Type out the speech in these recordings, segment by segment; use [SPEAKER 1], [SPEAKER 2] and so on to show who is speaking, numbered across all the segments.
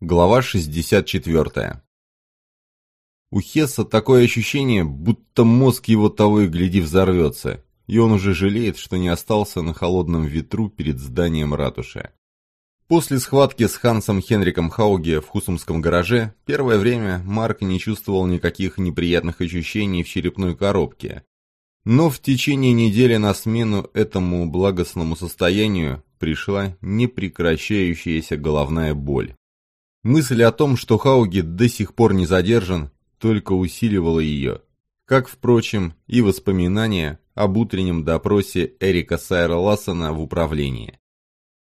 [SPEAKER 1] Глава 64. У Хесса такое ощущение, будто мозг его того и гляди взорвется, и он уже жалеет, что не остался на холодном ветру перед зданием ратуши. После схватки с Хансом Хенриком Хауге в Хусумском гараже, первое время Марк не чувствовал никаких неприятных ощущений в черепной коробке. Но в течение недели на смену этому благостному состоянию пришла непрекращающаяся головная боль. Мысль о том, что Хауги до сих пор не задержан, только усиливала ее. Как, впрочем, и воспоминания об утреннем допросе Эрика Сайра Лассена в управлении.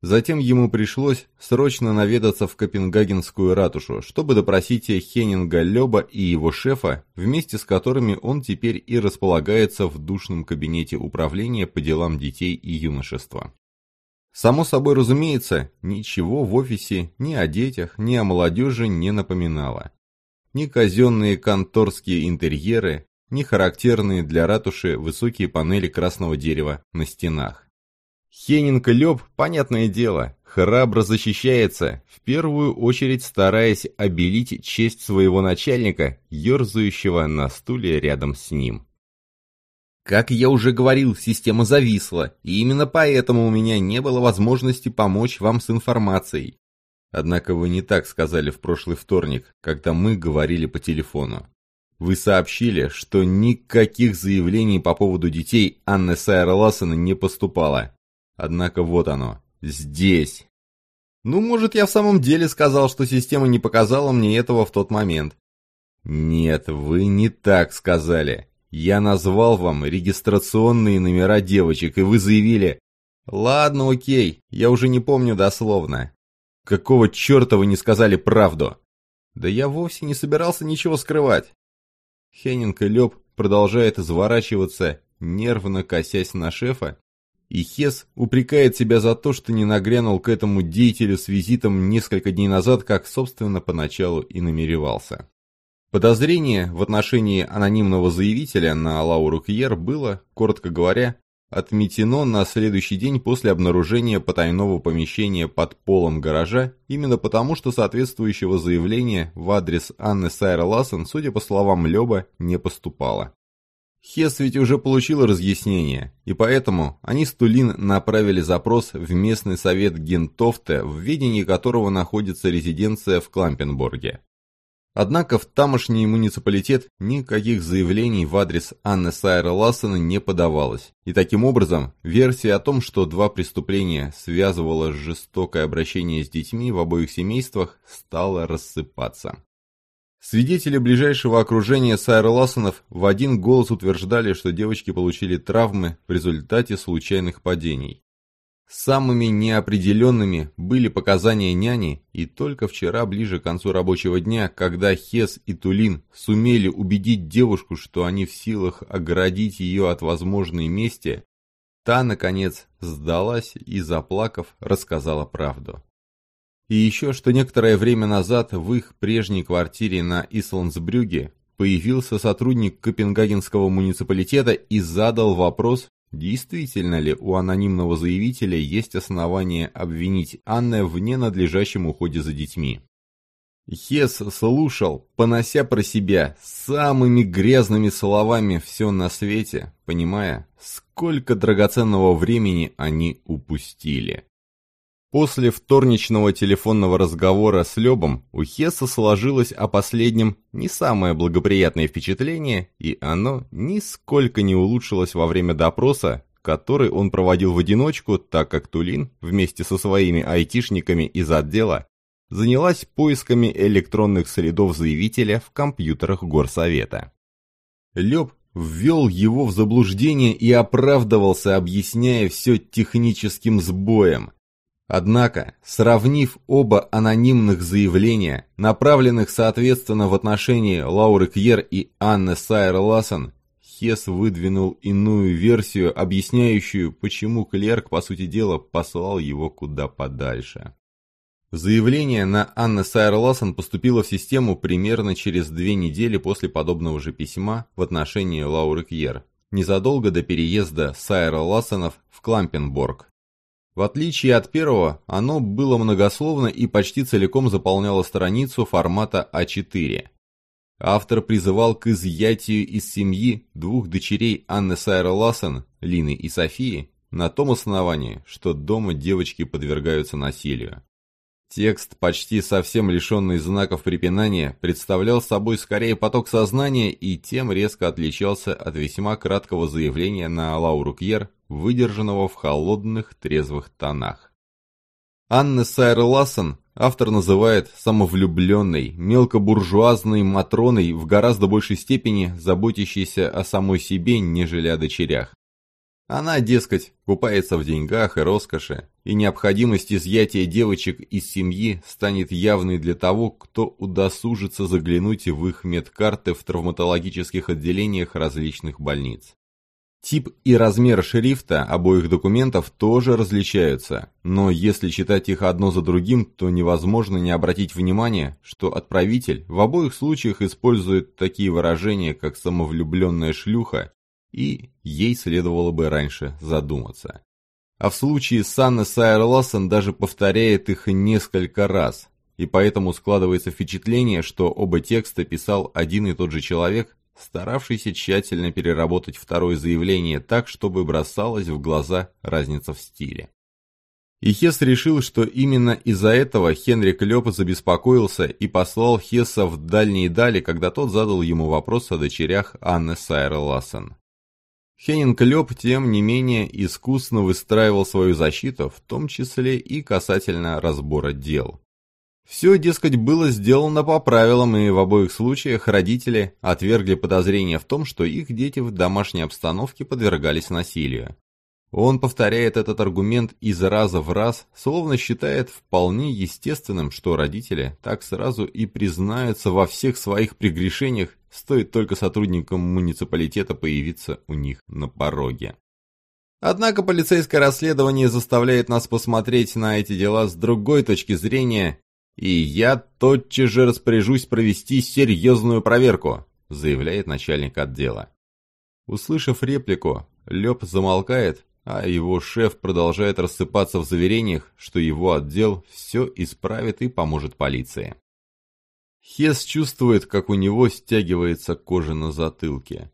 [SPEAKER 1] Затем ему пришлось срочно наведаться в Копенгагенскую ратушу, чтобы допросить Хеннинга Леба и его шефа, вместе с которыми он теперь и располагается в душном кабинете управления по делам детей и юношества. Само собой разумеется, ничего в офисе ни о детях, ни о молодежи не напоминало. Ни казенные конторские интерьеры, ни характерные для ратуши высокие панели красного дерева на стенах. Хеннинг Лёб, понятное дело, храбро защищается, в первую очередь стараясь обелить честь своего начальника, ерзающего на стуле рядом с ним. Как я уже говорил, система зависла, и именно поэтому у меня не было возможности помочь вам с информацией. Однако вы не так сказали в прошлый вторник, когда мы говорили по телефону. Вы сообщили, что никаких заявлений по поводу детей Анны Сайра Лассена не поступало. Однако вот оно, здесь. Ну, может, я в самом деле сказал, что система не показала мне этого в тот момент. Нет, вы не так сказали. Я назвал вам регистрационные номера девочек, и вы заявили... Ладно, окей, я уже не помню дословно. Какого черта вы не сказали правду? Да я вовсе не собирался ничего скрывать. Хеннинг и Лёб продолжает изворачиваться, нервно косясь на шефа, и Хес упрекает себя за то, что не нагрянул к этому деятелю с визитом несколько дней назад, как, собственно, поначалу и намеревался. Подозрение в отношении анонимного заявителя на Лауру Кьер было, коротко говоря, отметено на следующий день после обнаружения потайного помещения под полом гаража, именно потому, что соответствующего заявления в адрес Анны Сайра Лассен, судя по словам Лёба, не поступало. Хес ведь уже получил разъяснение, и поэтому они с Тулин направили запрос в местный совет Гентофте, в ведении которого находится резиденция в Клампенборге. Однако в тамошний муниципалитет никаких заявлений в адрес Анны Сайра Лассена не подавалось, и таким образом версия о том, что два преступления связывало жестокое обращение с детьми в обоих семействах, стала рассыпаться. Свидетели ближайшего окружения Сайра Лассенов в один голос утверждали, что девочки получили травмы в результате случайных падений. Самыми неопределенными были показания няни, и только вчера, ближе к концу рабочего дня, когда Хес и Тулин сумели убедить девушку, что они в силах оградить ее от возможной мести, та, наконец, сдалась и, заплакав, рассказала правду. И еще, что некоторое время назад в их прежней квартире на Исландсбрюге появился сотрудник Копенгагенского муниципалитета и задал вопрос, Действительно ли у анонимного заявителя есть основания обвинить Анне в ненадлежащем уходе за детьми? Хес слушал, понося про себя самыми грязными словами все на свете, понимая, сколько драгоценного времени они упустили. После вторничного телефонного разговора с Лебом у Хесса сложилось о последнем не самое благоприятное впечатление, и оно нисколько не улучшилось во время допроса, который он проводил в одиночку, так как Тулин вместе со своими айтишниками из отдела занялась поисками электронных следов заявителя в компьютерах горсовета. Леб ввел его в заблуждение и оправдывался, объясняя все техническим сбоем, Однако, сравнив оба анонимных заявления, направленных соответственно в отношении Лауры Кьер и Анны Сайер Лассен, Хес выдвинул иную версию, объясняющую, почему клерк, по сути дела, послал его куда подальше. Заявление на Анны Сайер Лассен поступило в систему примерно через две недели после подобного же письма в отношении Лауры Кьер, незадолго до переезда Сайера Лассенов в Клампенборг, В отличие от первого, оно было многословно и почти целиком заполняло страницу формата А4. Автор призывал к изъятию из семьи двух дочерей Анны Сайра Лассен, Лины и Софии, на том основании, что дома девочки подвергаются насилию. Текст, почти совсем лишенный знаков препинания, представлял собой скорее поток сознания и тем резко отличался от весьма краткого заявления на Лауру Кьер, выдержанного в холодных, трезвых тонах. Анны Сайр Лассен автор называет самовлюбленной, мелкобуржуазной Матроной в гораздо большей степени заботящейся о самой себе, нежели о дочерях. Она, дескать, купается в деньгах и роскоши, и необходимость изъятия девочек из семьи станет явной для того, кто удосужится заглянуть в их медкарты в травматологических отделениях различных больниц. Тип и размер шрифта обоих документов тоже различаются, но если читать их одно за другим, то невозможно не обратить внимание, что отправитель в обоих случаях использует такие выражения, как «самовлюбленная шлюха» и ей следовало бы раньше задуматься. А в случае с Анной Сайер Лассен даже повторяет их несколько раз, и поэтому складывается впечатление, что оба текста писал один и тот же человек, старавшийся тщательно переработать второе заявление так, чтобы бросалась в глаза разница в стиле. И Хесс решил, что именно из-за этого Хенрик Лёп забеспокоился и послал Хесса в дальние дали, когда тот задал ему вопрос о дочерях Анны Сайер Лассен. Хеннинг Лёб, тем не менее, искусно выстраивал свою защиту, в том числе и касательно разбора дел. Все, дескать, было сделано по правилам, и в обоих случаях родители отвергли подозрения в том, что их дети в домашней обстановке подвергались насилию. Он повторяет этот аргумент из раза в раз, словно считает вполне естественным, что родители так сразу и признаются во всех своих прегрешениях, стоит только сотрудникам муниципалитета появиться у них на пороге. Однако полицейское расследование заставляет нас посмотреть на эти дела с другой точки зрения, и я тотчас же распоряжусь провести серьезную проверку, заявляет начальник отдела. Услышав реплику, Лёб замолкает а его шеф продолжает рассыпаться в заверениях, что его отдел все исправит и поможет полиции. Хес чувствует, как у него стягивается кожа на затылке.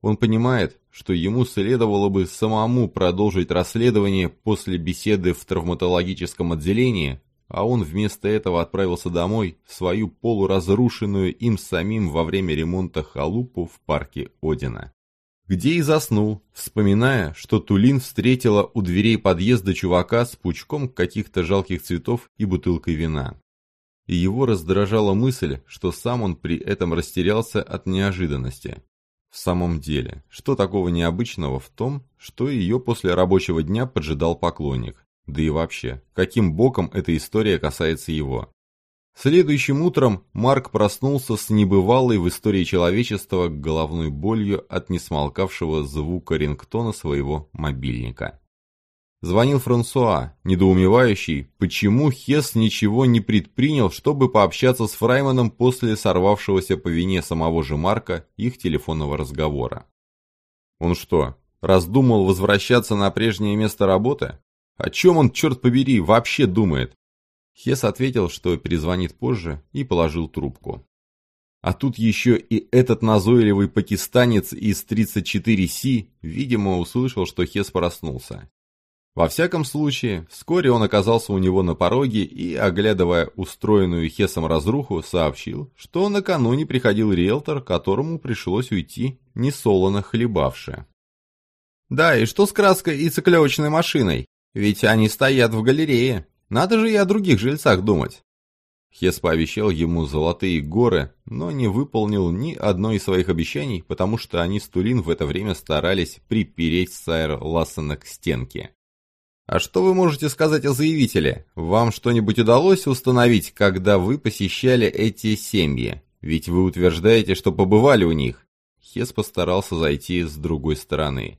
[SPEAKER 1] Он понимает, что ему следовало бы самому продолжить расследование после беседы в травматологическом отделении, а он вместо этого отправился домой в свою полуразрушенную им самим во время ремонта халупу в парке Одина где и заснул, вспоминая, что Тулин встретила у дверей подъезда чувака с пучком каких-то жалких цветов и бутылкой вина. И его раздражала мысль, что сам он при этом растерялся от неожиданности. В самом деле, что такого необычного в том, что ее после рабочего дня поджидал поклонник? Да и вообще, каким боком эта история касается его? Следующим утром Марк проснулся с небывалой в истории человечества головной болью от несмолкавшего звука рингтона своего мобильника. Звонил Франсуа, недоумевающий, почему Хес ничего не предпринял, чтобы пообщаться с Фрайманом после сорвавшегося по вине самого же Марка их телефонного разговора. Он что, раздумал возвращаться на прежнее место работы? О чем он, черт побери, вообще думает? Хес ответил, что перезвонит позже, и положил трубку. А тут еще и этот назойливый пакистанец из 34Си, видимо, услышал, что Хес проснулся. Во всяком случае, вскоре он оказался у него на пороге и, оглядывая устроенную Хесом разруху, сообщил, что накануне приходил риэлтор, которому пришлось уйти, несолоно хлебавши. «Да, и что с краской и циклевочной машиной? Ведь они стоят в галерее», надо же и о других жильцах думать. Хес пообещал ему золотые горы, но не выполнил ни одной из своих обещаний, потому что они с Тулин в это время старались припереть Сайр Лассена к стенке. А что вы можете сказать о заявителе? Вам что-нибудь удалось установить, когда вы посещали эти семьи? Ведь вы утверждаете, что побывали у них. Хес постарался зайти с другой стороны.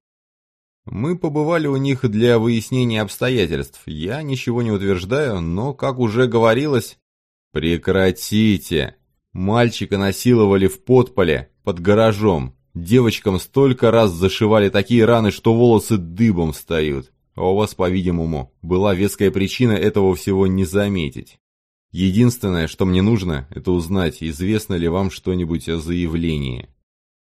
[SPEAKER 1] Мы побывали у них для выяснения обстоятельств. Я ничего не утверждаю, но, как уже говорилось... Прекратите! Мальчика насиловали в подполе, под гаражом. Девочкам столько раз зашивали такие раны, что волосы дыбом встают. А у вас, по-видимому, была веская причина этого всего не заметить. Единственное, что мне нужно, это узнать, известно ли вам что-нибудь о заявлении.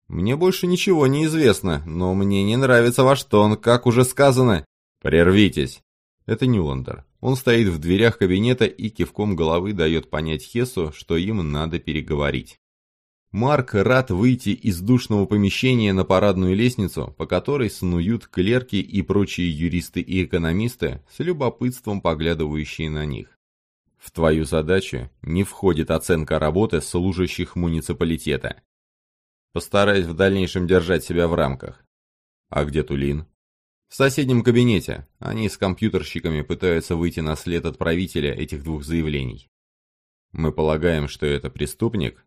[SPEAKER 1] Мне больше ничего не известно, но мне не нравится ваш тон, как уже сказано. Прервитесь. Это Нюландер. Он стоит в дверях кабинета и кивком головы дает понять Хесу, что им надо переговорить. Марк рад выйти из душного помещения на парадную лестницу, по которой снуют клерки и прочие юристы и экономисты, с любопытством поглядывающие на них. В твою задачу не входит оценка работы служащих муниципалитета. Постараюсь в дальнейшем держать себя в рамках. А где Тулин? В соседнем кабинете. Они с компьютерщиками пытаются выйти на след отправителя этих двух заявлений. Мы полагаем, что это преступник,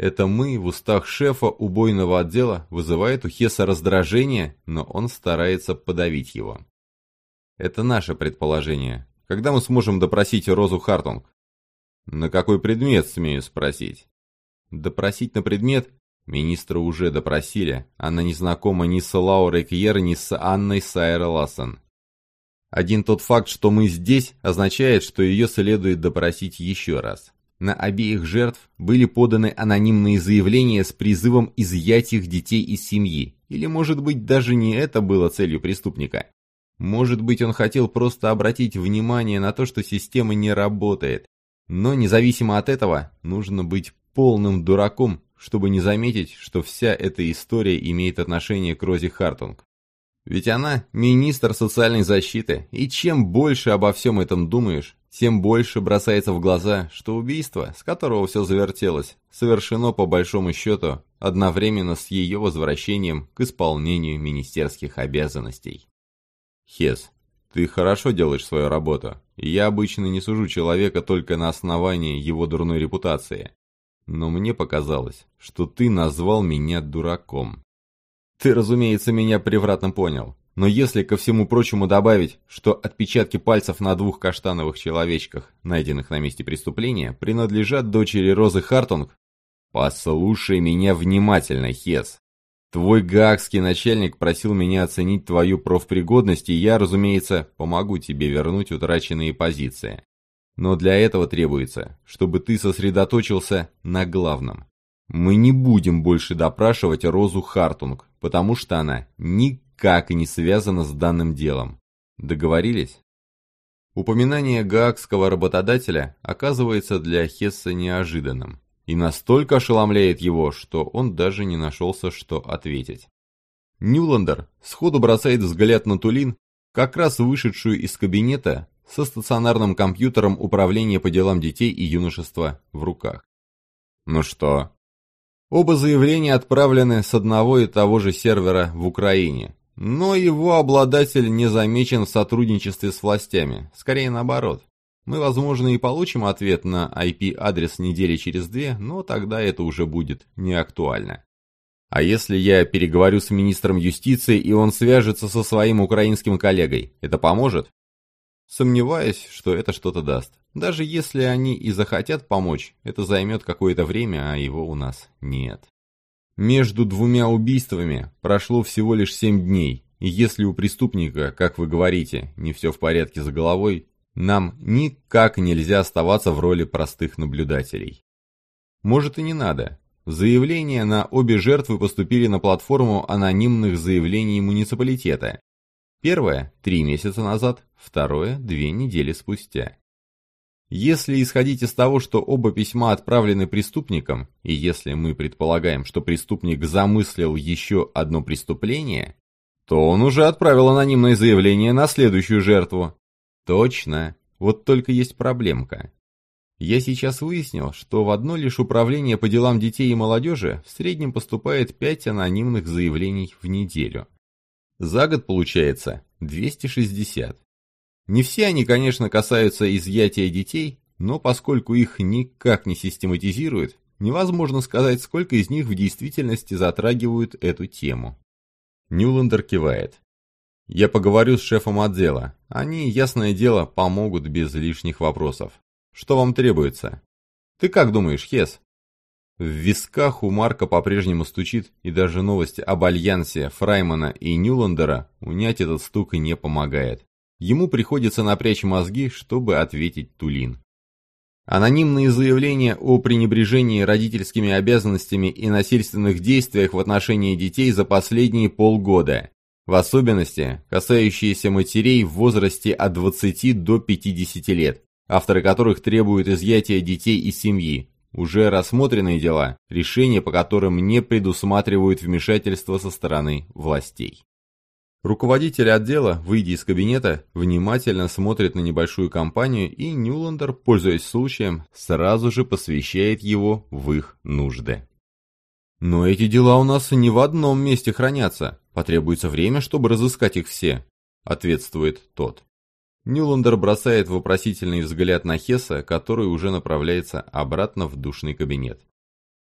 [SPEAKER 1] это «мы» в устах шефа убойного отдела вызывает у Хеса раздражение, но он старается подавить его. Это наше предположение. Когда мы сможем допросить Розу Хартунг? На какой предмет, смею спросить? Допросить на предмет? Министра уже допросили. Она не знакома ни с Лаурой Кьер, ни с Анной Сайер Лассен. Один тот факт, что мы здесь, означает, что ее следует допросить еще раз. На обеих жертв были поданы анонимные заявления с призывом изъять их детей из семьи. Или, может быть, даже не это было целью преступника. Может быть, он хотел просто обратить внимание на то, что система не работает. Но независимо от этого, нужно быть полным дураком, чтобы не заметить, что вся эта история имеет отношение к Розе Хартунг. Ведь она министр социальной защиты, и чем больше обо всем этом думаешь, тем больше бросается в глаза, что убийство, с которого все завертелось, совершено по большому счету одновременно с ее возвращением к исполнению министерских обязанностей. Хес, ты хорошо делаешь свою работу, я обычно не сужу человека только на основании его дурной репутации. Но мне показалось, что ты назвал меня дураком. Ты, разумеется, меня превратно понял. Но если ко всему прочему добавить, что отпечатки пальцев на двух каштановых человечках, найденных на месте преступления, принадлежат дочери Розы Хартунг, послушай меня внимательно, Хес. Твой гаагский начальник просил меня оценить твою профпригодность, и я, разумеется, помогу тебе вернуть утраченные позиции. Но для этого требуется, чтобы ты сосредоточился на главном. Мы не будем больше допрашивать Розу Хартунг, потому что она никак не связана с данным делом. Договорились? Упоминание гаагского работодателя оказывается для Хесса неожиданным и настолько ошеломляет его, что он даже не нашелся, что ответить. Нюландер сходу бросает взгляд на Тулин, как раз вышедшую из кабинета со стационарным компьютером управления по делам детей и юношества в руках. «Ну что, Оба заявления отправлены с одного и того же сервера в Украине, но его обладатель не замечен в сотрудничестве с властями, скорее наоборот. Мы, возможно, и получим ответ на IP-адрес недели через две, но тогда это уже будет не актуально. А если я переговорю с министром юстиции, и он свяжется со своим украинским коллегой, это поможет? Сомневаюсь, что это что-то даст. Даже если они и захотят помочь, это займет какое-то время, а его у нас нет. Между двумя убийствами прошло всего лишь семь дней, и если у преступника, как вы говорите, не все в порядке за головой, нам никак нельзя оставаться в роли простых наблюдателей. Может и не надо. Заявления на обе жертвы поступили на платформу анонимных заявлений муниципалитета, Первое – три месяца назад, второе – две недели спустя. Если исходить из того, что оба письма отправлены преступником, и если мы предполагаем, что преступник замыслил еще одно преступление, то он уже отправил анонимное заявление на следующую жертву. Точно. Вот только есть проблемка. Я сейчас выяснил, что в одно лишь управление по делам детей и молодежи в среднем поступает 5 анонимных заявлений в неделю. За год получается 260. Не все они, конечно, касаются изъятия детей, но поскольку их никак не систематизируют, невозможно сказать, сколько из них в действительности затрагивают эту тему. Нюландер кивает. Я поговорю с шефом отдела. Они, ясное дело, помогут без лишних вопросов. Что вам требуется? Ты как думаешь, Хес? В висках у Марка по-прежнему стучит, и даже новость об альянсе Фраймана и Нюландера унять этот стук и не помогает. Ему приходится напрячь мозги, чтобы ответить Тулин. Анонимные заявления о пренебрежении родительскими обязанностями и насильственных действиях в отношении детей за последние полгода, в особенности касающиеся матерей в возрасте от 20 до 50 лет, авторы которых требуют изъятия детей из семьи, уже рассмотренные дела, решения по которым не предусматривают вмешательство со стороны властей. Руководитель отдела, выйдя из кабинета, внимательно смотрит на небольшую компанию, и Нюландер, пользуясь случаем, сразу же посвящает его в их нужды. «Но эти дела у нас не в одном месте хранятся. Потребуется время, чтобы разыскать их все», — ответствует тот. Нюландер бросает вопросительный взгляд на Хесса, который уже направляется обратно в душный кабинет.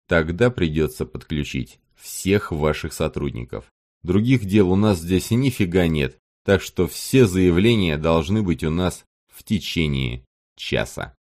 [SPEAKER 1] «Тогда придется подключить всех ваших сотрудников. Других дел у нас здесь нифига нет, так что все заявления должны быть у нас в течение часа.